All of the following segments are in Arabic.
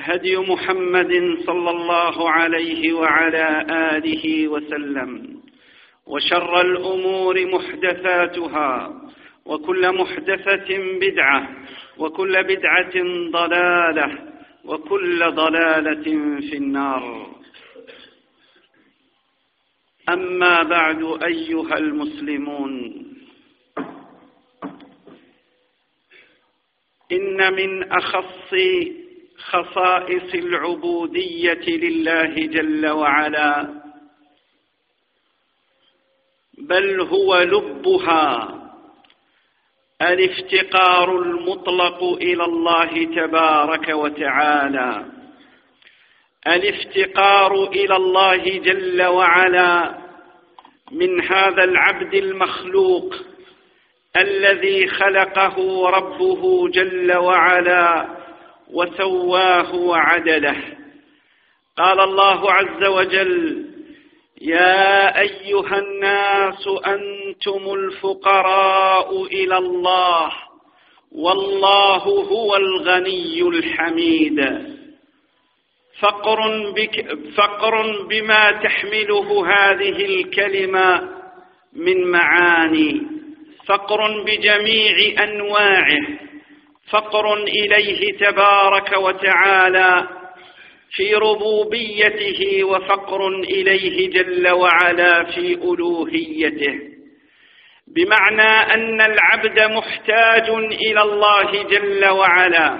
هدي محمد صلى الله عليه وعلى آله وسلم. وشر الأمور محدثاتها وكل محدثة بدعة وكل بدعة ضلالة وكل ضلالة في النار. أما بعد أيها المسلمون إن من أخص خصائص العبودية لله جل وعلا. بل هو لبها الافتقار المطلق إلى الله تبارك وتعالى. الافتقار إلى الله جل وعلا من هذا العبد المخلوق الذي خلقه ربه جل وعلا. وسواه وعدله. قال الله عز وجل يا أيها الناس أنتم الفقراء إلى الله والله هو الغني الحميد. فقر, بك فقر بما تحمله هذه الكلمة من معاني. فقر بجميع أنواعه. فقر إليه تبارك وتعالى في ربوبيته وفقر إليه جل وعلا في ألوهيته. بمعنى أن العبد محتاج إلى الله جل وعلا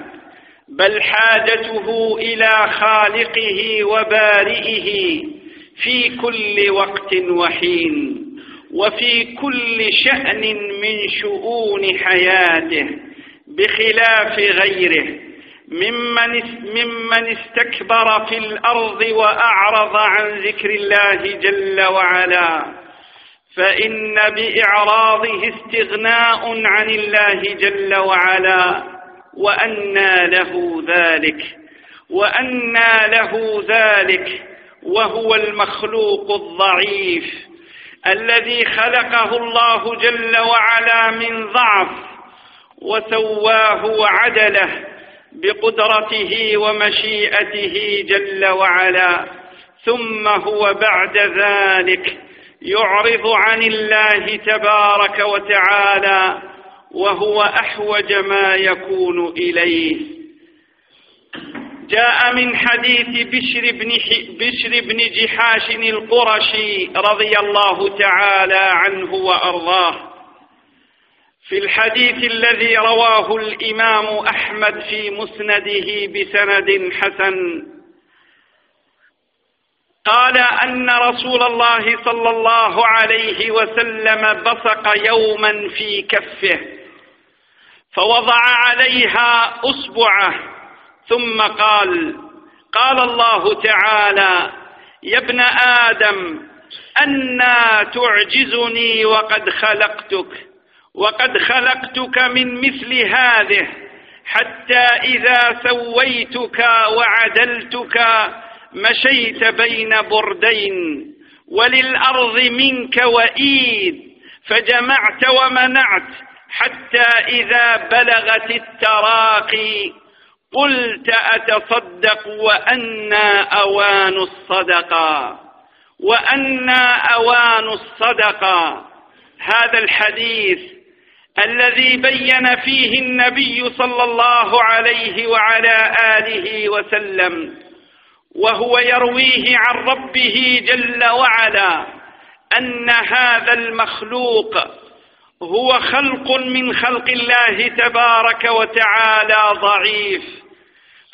بل حاجته إلى خالقه وبارئه في كل وقت وحين وفي كل شأن من شؤون حياته. بخلاف غيره. ممن ممن استكبر في الأرض وأعرض عن ذكر الله جل وعلا. فإن بإعراضه استغناء عن الله جل وعلا. وأنى له ذلك. وأنى له ذلك. وهو المخلوق الضعيف. الذي خلقه الله جل وعلا من ضعف. وسواه وعدله بقدرته ومشيئته جل وعلا. ثم هو بعد ذلك يعرض عن الله تبارك وتعالى وهو أحوج ما يكون إليه. جاء من حديث بشر بن, بشر بن جحاش القرشي رضي الله تعالى عنه وأرضاه. في الحديث الذي رواه الإمام أحمد في مسنده بسند حسن. قال أن رسول الله صلى الله عليه وسلم بصق يوما في كفه فوضع عليها أصبعه ثم قال قال الله تعالى يا ابن آدم أنا تعجزني وقد خلقتك. وقد خلقتك من مثل هذه حتى إذا سويتك وعدلتك مشيت بين بردين وللأرض منك وإيد فجمعت ومنعت حتى إذا بلغت التراقي قلت أتصدق وأنا أوان الصدقة وأنا أوان الصدقة هذا الحديث الذي بين فيه النبي صلى الله عليه وعلى آله وسلم وهو يرويه عن ربه جل وعلا أن هذا المخلوق هو خلق من خلق الله تبارك وتعالى ضعيف.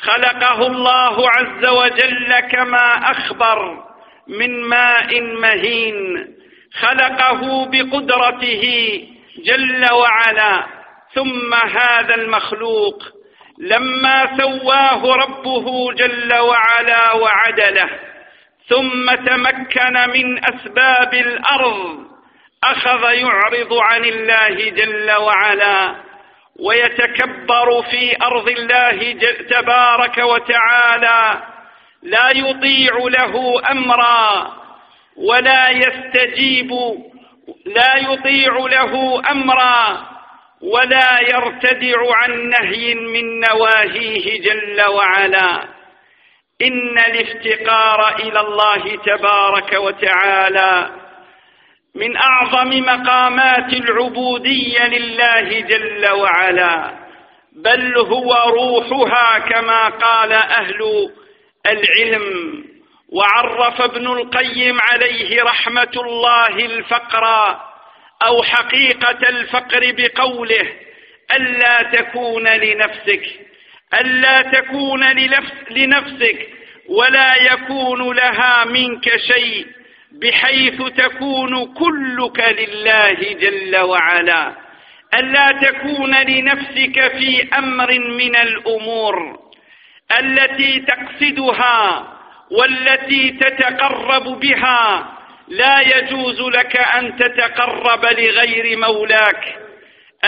خلقه الله عز وجل كما أخبر من ماء مهين. خلقه بقدرته جل وعلا. ثم هذا المخلوق لما سواه ربه جل وعلا وعدله ثم تمكن من أسباب الأرض. أخذ يعرض عن الله جل وعلا. ويتكبر في أرض الله تبارك وتعالى. لا يطيع له أمرا. ولا يستجيب لا يطيع له أمرا ولا يرتدع عن نهي من نواهيه جل وعلا. إن الافتقار إلى الله تبارك وتعالى من أعظم مقامات العبودية لله جل وعلا بل هو روحها كما قال أهل العلم. وعرف ابن القيم عليه رحمة الله الفقر أو حقيقة الفقر بقوله ألا تكون لنفسك ألا تكون لنفسك ولا يكون لها منك شيء بحيث تكون كلك لله جل وعلا. ألا تكون لنفسك في أمر من الأمور التي تقصدها والتي تتقرب بها لا يجوز لك أن تتقرب لغير مولاك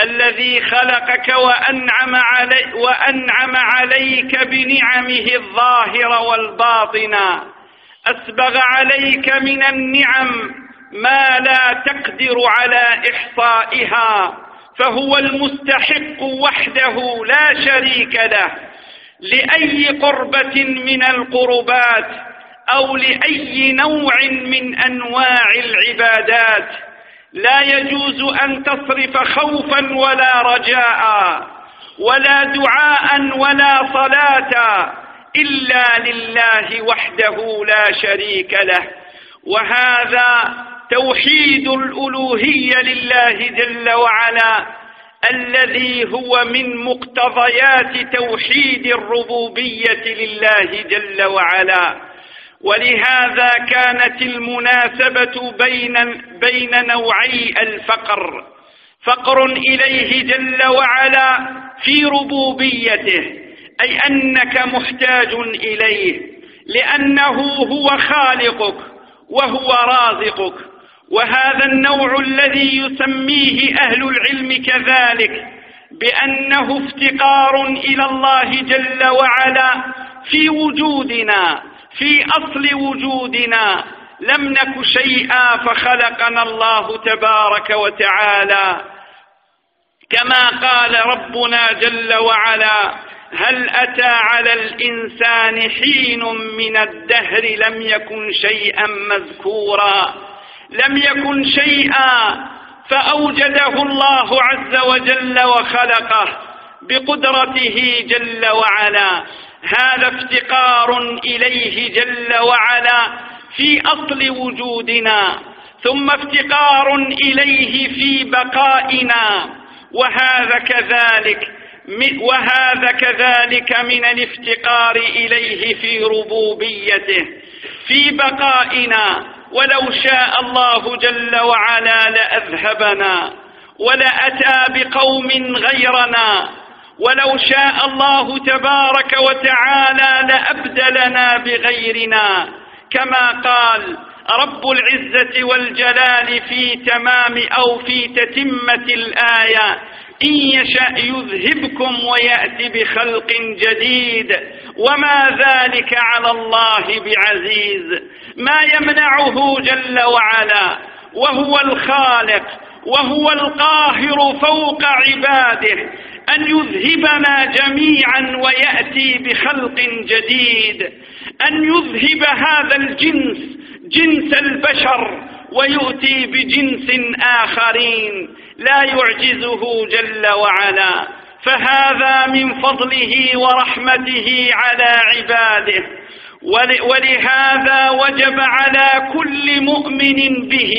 الذي خلقك وأنعم, علي وأنعم عليك بنعمه الظاهرة والباطنة أسبغ عليك من النعم ما لا تقدر على إحصائها فهو المستحق وحده لا شريك له. لأي قربة من القربات أو لأي نوع من أنواع العبادات لا يجوز أن تصرف خوفا ولا رجاء ولا دعاء ولا صلاة إلا لله وحده لا شريك له. وهذا توحيد الألوهية لله جل وعلا. الذي هو من مقتضيات توحيد الربوبية لله جل وعلا. ولهذا كانت المناسبة بين بين نوعي الفقر. فقر إليه جل وعلا في ربوبيته أي أنك محتاج إليه لأنه هو خالقك وهو رازقك. وهذا النوع الذي يسميه أهل العلم كذلك بأنه افتقار إلى الله جل وعلا في وجودنا في أصل وجودنا. لم نك شيئا فخلقنا الله تبارك وتعالى. كما قال ربنا جل وعلا هل أتى على الإنسان حين من الدهر لم يكن شيئا مذكورا؟ لم يكن شيئا فأوجده الله عز وجل وخلقه بقدرته جل وعلا. هذا افتقار إليه جل وعلا في أصل وجودنا ثم افتقار إليه في بقائنا. وهذا كذلك وهذا كذلك من الافتقار إليه في ربوبيته في بقائنا. ولو شاء الله جل وعلا لأذهبنا ولأتى بقوم غيرنا ولو شاء الله تبارك وتعالى لأبدلنا بغيرنا كما قال رب العزة والجلال في تمام أو في تتمة الآية إن يشأ يذهبكم ويأتي بخلق جديد وما ذلك على الله بعزيز. ما يمنعه جل وعلا وهو الخالق وهو القاهر فوق عباده أن يذهبنا جميعا ويأتي بخلق جديد أن يذهب هذا الجنس جنس البشر ويؤتي بجنس آخرين. لا يعجزه جل وعلا. فهذا من فضله ورحمته على عباده. ولهذا وجب على كل مؤمن به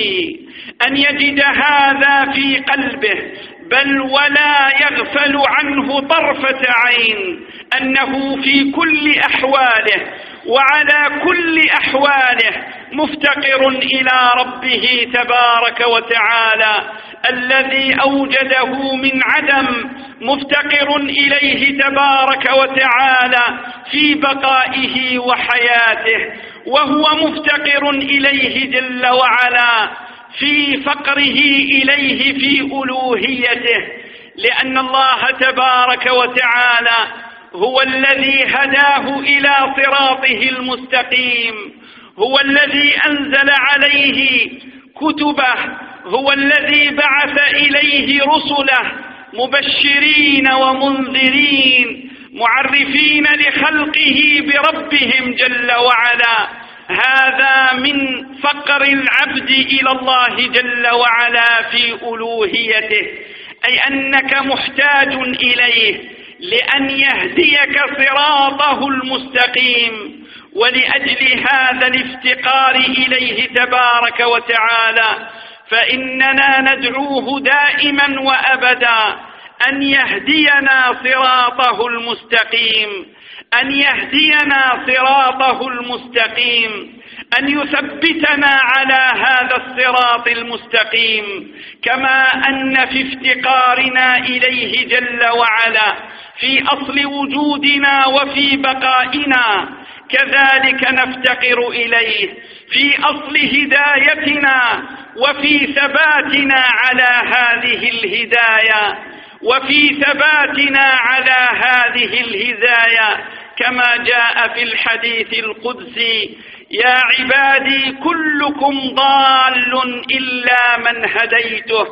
أن يجد هذا في قلبه بل ولا يغفل عنه طرفة عين أنه في كل أحواله وعلى كل أحواله مفتقر إلى ربه تبارك وتعالى. الذي أوجده من عدم مفتقر إليه تبارك وتعالى في بقائه وحياته وهو مفتقر إليه جل وعلا في فقره إليه في ألوهيته لأن الله تبارك وتعالى هو الذي هداه إلى صراطه المستقيم هو الذي أنزل عليه كتبه هو الذي بعث إليه رسله مبشرين ومنذرين معرفين لخلقه بربهم جل وعلا. هذا من فقر العبد إلى الله جل وعلا في ألوهيته. أي أنك محتاج إليه لأن يهديك صراطه المستقيم. ولأجل هذا الافتقار إليه تبارك وتعالى فإننا ندعوه دائما وأبدا أن يهدينا صراطه المستقيم أن يهدينا صراطه المستقيم أن يثبتنا على هذا الصراط المستقيم كما أن في افتقارنا إليه جل وعلا في أصل وجودنا وفي بقائنا كذلك نفتقر إليه في أصل هدايتنا وفي ثباتنا على هذه الهداية وفي ثباتنا على هذه الهداية. كما جاء في الحديث القدسي يا عبادي كلكم ضال إلا من هديته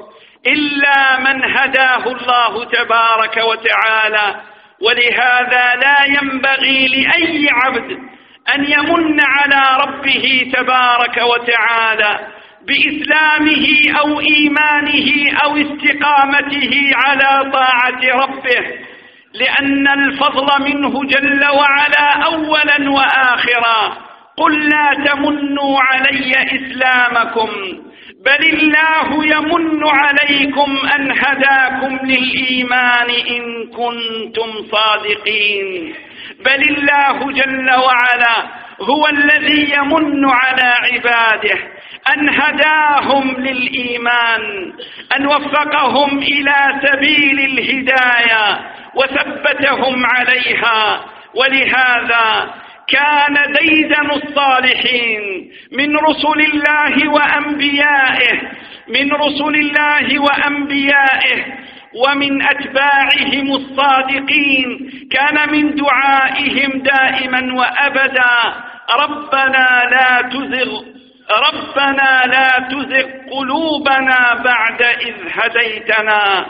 إلا من هداه الله تبارك وتعالى. ولهذا لا ينبغي لأي عبد أن يمن على ربه تبارك وتعالى بإسلامه أو إيمانه أو استقامته على طاعة ربه لأن الفضل منه جل وعلا أولا وآخرا. قل لا تمنوا علي إسلامكم. بل الله يمن عليكم أن هداكم للإيمان إن كنتم صادقين. بل الله جل وعلا هو الذي يمن على عباده أن هداهم للإيمان أن وفقهم إلى سبيل الهداية وثبتهم عليها. ولهذا كان ديدن الصالحين من رسل الله وأنبيائه من رسل الله وأنبيائه ومن أتباعهم الصادقين. كان من دعائهم دائما وأبدا ربنا لا تزغ ربنا لا تزغ قلوبنا بعد إذ هديتنا.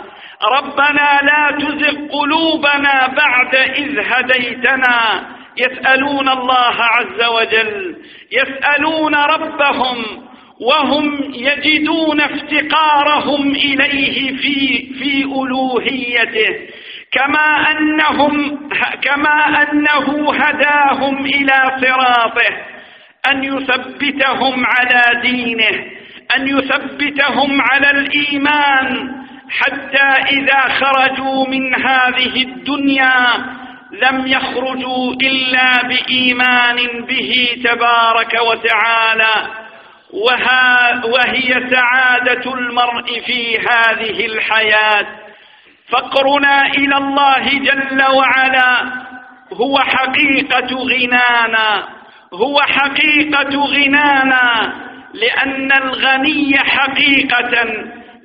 ربنا لا تزغ قلوبنا بعد إذ هديتنا. يسألون الله عز وجل يسألون ربهم وهم يجدون افتقارهم إليه في في ألوهيته. كما أنهم كما أنه هداهم إلى صراطه أن يثبتهم على دينه أن يثبتهم على الإيمان حتى إذا خرجوا من هذه الدنيا لم يخرجوا إلا بإيمان به تبارك وتعالى وهي سعادة المرء في هذه الحياة. فقرنا إلى الله جل وعلا هو حقيقة غنانا هو حقيقة غنانا لأن الغني حقيقة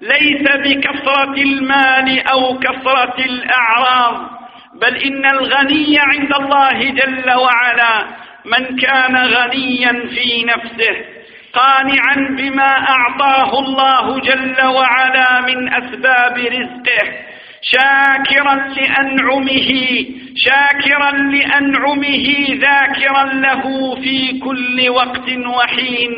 ليس بكثرة المال أو كثرة الأعراض. بل إن الغني عند الله جل وعلا من كان غنيا في نفسه قانعا بما أعطاه الله جل وعلا من أسباب رزقه شاكرا لأنعمه شاكرا لأنعمه ذاكرا له في كل وقت وحين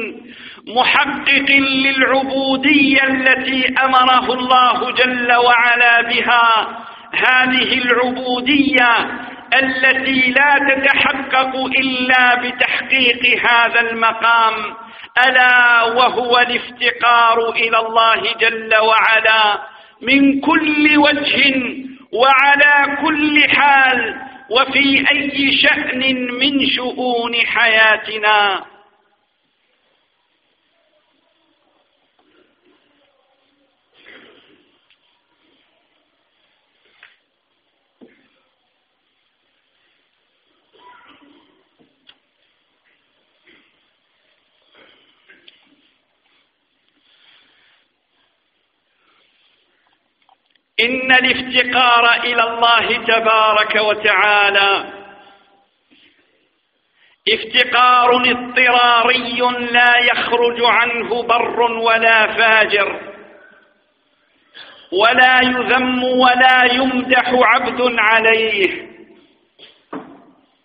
محقق للعبودية التي أمره الله جل وعلا بها. هذه العبودية التي لا تتحقق إلا بتحقيق هذا المقام ألا وهو الافتقار إلى الله جل وعلا من كل وجه وعلى كل حال وفي أي شأن من شؤون حياتنا. إن الافتقار إلى الله تبارك وتعالى افتقار اضطراري لا يخرج عنه بر ولا فاجر ولا يذم ولا يمدح عبد عليه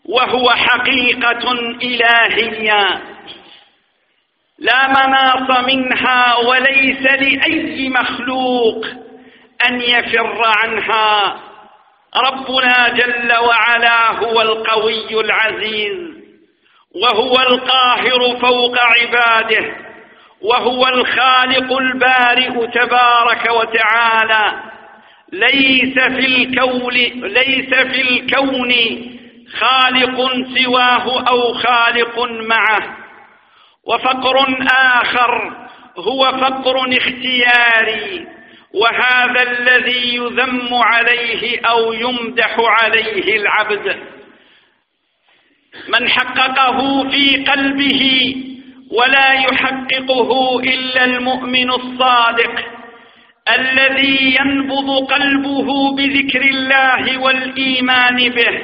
وهو حقيقة إلهية لا مناص منها وليس لأي مخلوق أن يفر عنها. ربنا جل وعلا هو القوي العزيز وهو القاهر فوق عباده وهو الخالق البارئ تبارك وتعالى. ليس في الكون ليس في الكون خالق سواه أو خالق معه. وفقر آخر هو فقر اختياري. وهذا الذي يذم عليه أو يمدح عليه العبد. من حققه في قلبه ولا يحققه إلا المؤمن الصادق الذي ينبض قلبه بذكر الله والإيمان به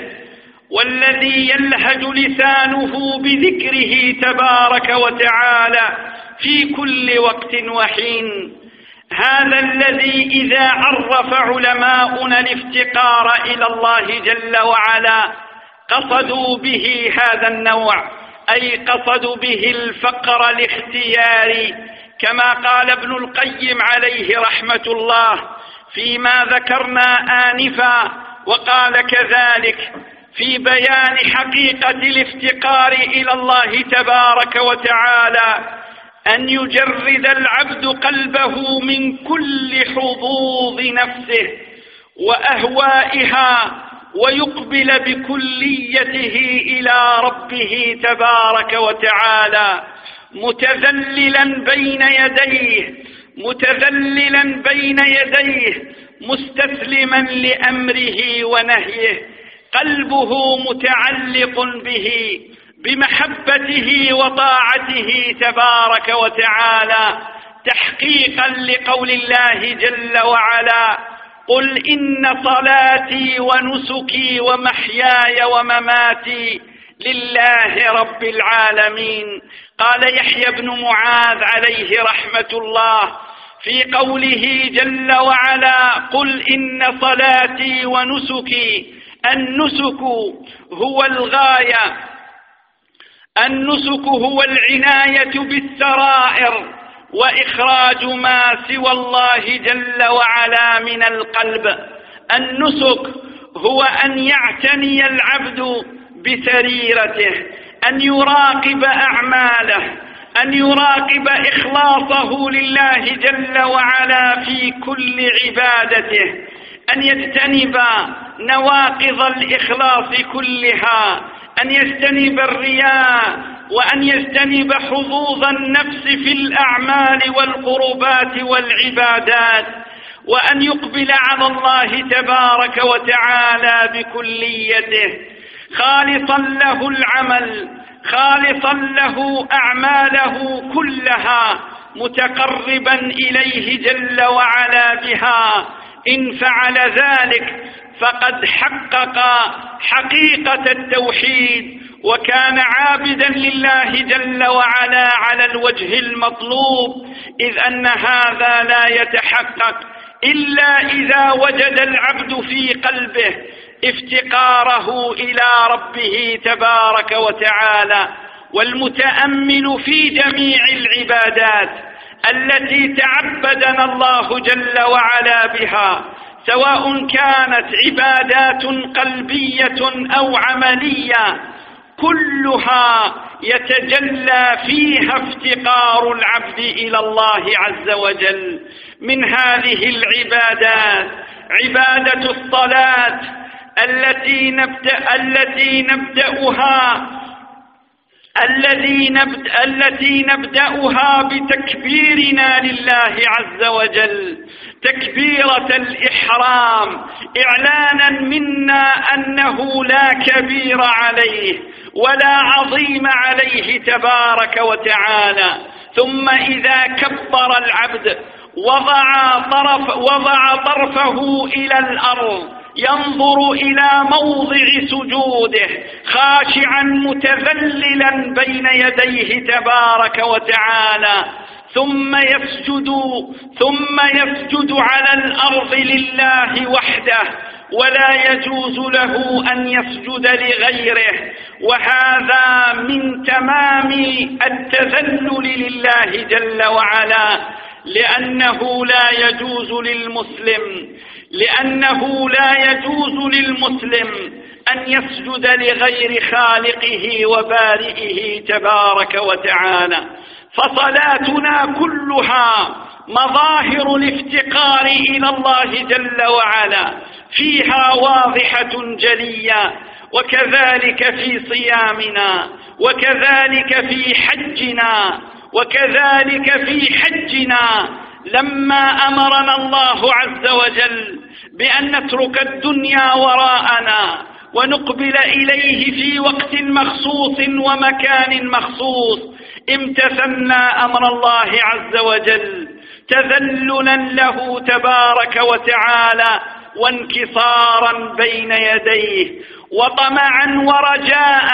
والذي يلهج لسانه بذكره تبارك وتعالى في كل وقت وحين. هذا الذي إذا عرف علماؤنا الافتقار إلى الله جل وعلا قصدوا به هذا النوع أي قصدوا به الفقر الاختياري كما قال ابن القيم عليه رحمة الله فيما ذكرنا آنفا وقال كذلك في بيان حقيقة الافتقار إلى الله تبارك وتعالى. أن يجرد العبد قلبه من كل حظوظ نفسه وأهوائها ويقبل بكليته إلى ربه تبارك وتعالى متذللا بين يديه متذللا بين يديه مستسلما لأمره ونهيه قلبه متعلق به بمحبته وطاعته تبارك وتعالى تحقيقا لقول الله جل وعلا قل إن صلاتي ونسكي ومحياي ومماتي لله رب العالمين. قال يحيى بن معاذ عليه رحمة الله في قوله جل وعلا قل إن صلاتي ونسكي النسك هو الغاية النسك هو العناية بالسرائر وإخراج ما سوى الله جل وعلا من القلب. النسك هو أن يعتني العبد بسريرته أن يراقب أعماله أن يراقب إخلاصه لله جل وعلا في كل عبادته أن يجتنب نواقض الإخلاص كلها أن يجتنب الرياء وأن يجتنب حظوظ النفس في الأعمال والقربات والعبادات وأن يقبل على الله تبارك وتعالى بكليته خالصا له العمل خالصا له أعماله كلها متقربا إليه جل وعلا بها. إن فعل ذلك فقد حقق حقيقة التوحيد وكان عابدا لله جل وعلا على الوجه المطلوب إذ أن هذا لا يتحقق إلا إذا وجد العبد في قلبه افتقاره إلى ربه تبارك وتعالى والمتأمل في جميع العبادات التي تعبدنا الله جل وعلا بها. سواء كانت عبادات قلبية أو عملية كلها يتجلى فيها افتقار العبد إلى الله عز وجل. من هذه العبادات عبادة الصلاة التي نبدأ التي نبدأها الذي نبدأ التي نبدأها بتكبيرنا لله عز وجل تكبيرة الإحرام إعلانا منا أنه لا كبير عليه ولا عظيم عليه تبارك وتعالى. ثم إذا كبر العبد وضع طرف وضع طرفه إلى الأرض ينظر إلى موضع سجوده خاشعا متذللا بين يديه تبارك وتعالى. ثم يسجد ثم يسجد على الأرض لله وحده ولا يجوز له أن يسجد لغيره. وهذا من تمام التذلل لله جل وعلا لأنه لا يجوز للمسلم لأنه لا يجوز للمسلم أن يسجد لغير خالقه وبارئه تبارك وتعالى. فصلاتنا كلها مظاهر الافتقار إلى الله جل وعلا. فيها واضحة جلية وكذلك في صيامنا وكذلك في حجنا وكذلك في حجنا. لما أمرنا الله عز وجل بأن نترك الدنيا وراءنا ونقبل إليه في وقت مخصوص ومكان مخصوص. امتثلنا أمر الله عز وجل تذللا له تبارك وتعالى وانكسارا بين يديه وطمعا ورجاء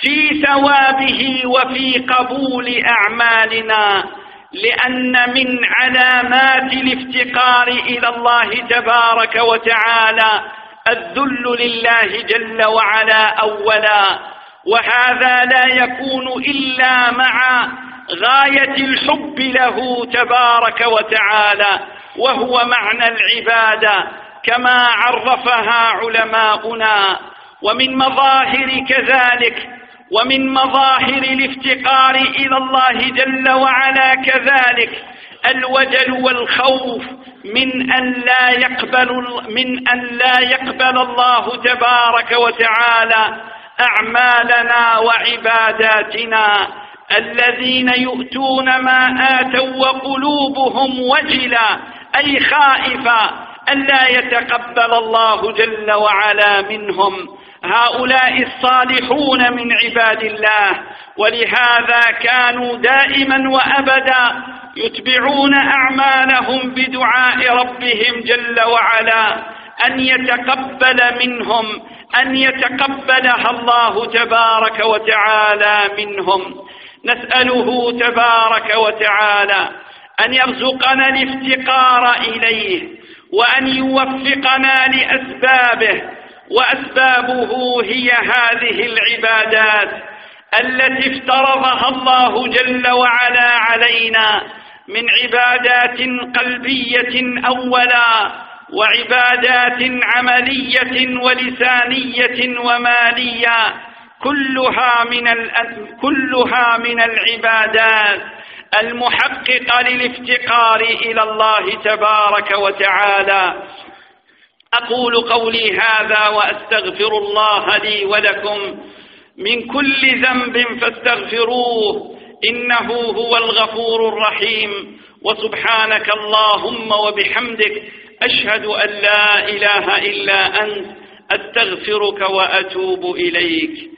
في ثوابه وفي قبول أعمالنا. لأن من علامات الافتقار إلى الله تبارك وتعالى الذل لله جل وعلا أولا وهذا لا يكون إلا مع غاية الحب له تبارك وتعالى وهو معنى العبادة كما عرفها علماؤنا ومن مظاهر كذلك ومن مظاهر الافتقار إلى الله جل وعلا كذلك الوجل والخوف من أن لا يقبل من أن لا يقبل الله تبارك وتعالى أعمالنا وعباداتنا الذين يؤتون ما آتوا وقلوبهم وجلا أي خائفة أن لا يتقبل الله جل وعلا منهم هؤلاء الصالحون من عباد الله ولهذا كانوا دائما وأبدا يتبعون أعمالهم بدعاء ربهم جل وعلا أن يتقبل منهم أن يتقبلها الله تبارك وتعالى منهم. نسأله تبارك وتعالى أن يرزقنا الافتقار إليه وأن يوفقنا لأسبابه وأسبابه هي هذه العبادات التي افترضها الله جل وعلا علينا من عبادات قلبية أولا وعبادات عملية ولسانية ومالية كلها من كلها من العبادات المحققة للافتقار إلى الله تبارك وتعالى. أقول قولي هذا وأستغفر الله لي ولكم من كل ذنب فاستغفروه إنه هو الغفور الرحيم وسبحانك اللهم وبحمدك أشهد أن لا إله إلا أنت أستغفرك وأتوب إليك